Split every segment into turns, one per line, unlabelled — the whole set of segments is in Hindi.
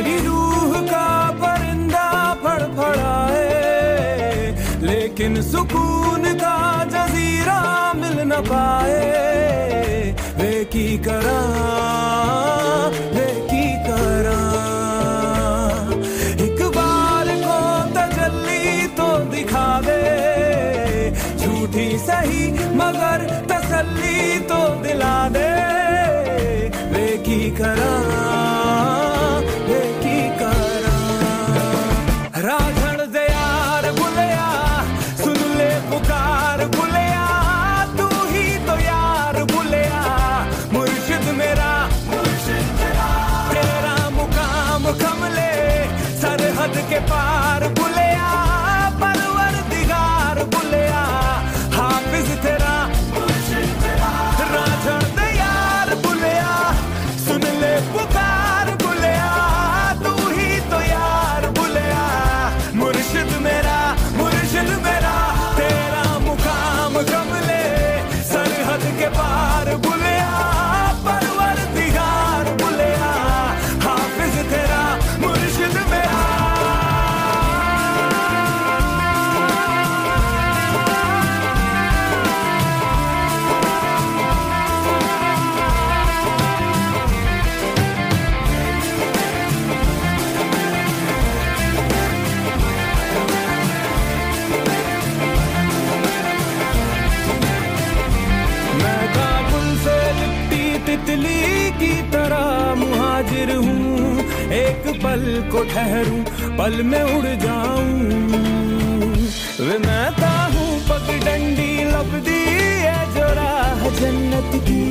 मेरी रूह का परिंदा फड़फड़ाए, लेकिन सुकून का जजीरा मिल न पाए। वे की करा, वे की करा। इकबाल को तजल्ली तो दिखा दे झूठी सही मगर तसल्ली तो दिला दे। वे की करा। एक पल को ठहरूं, पल में उड़ जाऊँ। वे हूँ पगडंडी लबदी है जोरा जन्नत की।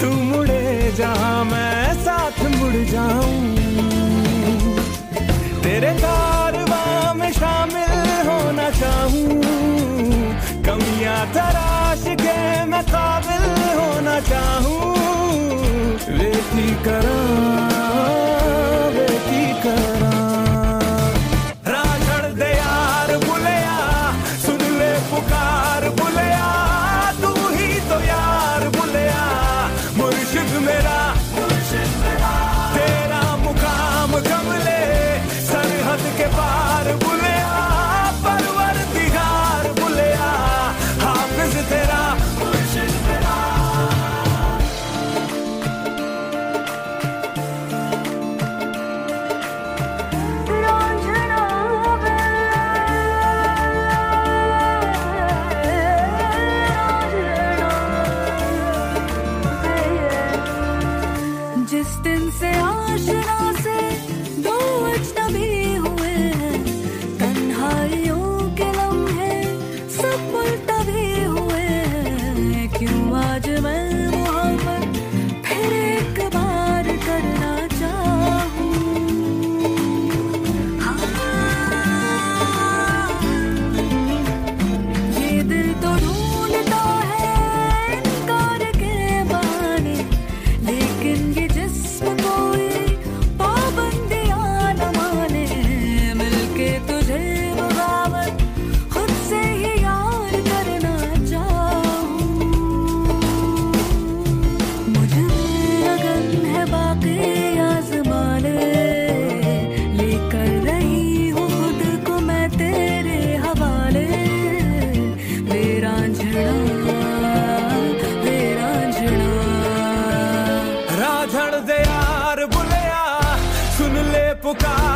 तू मुड़े जहाँ मैं साथ मुड़ जाऊँ। तेरे कारवा में शामिल होना चाहूँ। कमियाँ, तराश के मैं काबिल होना चाहूँ। बेटी करा girl. época.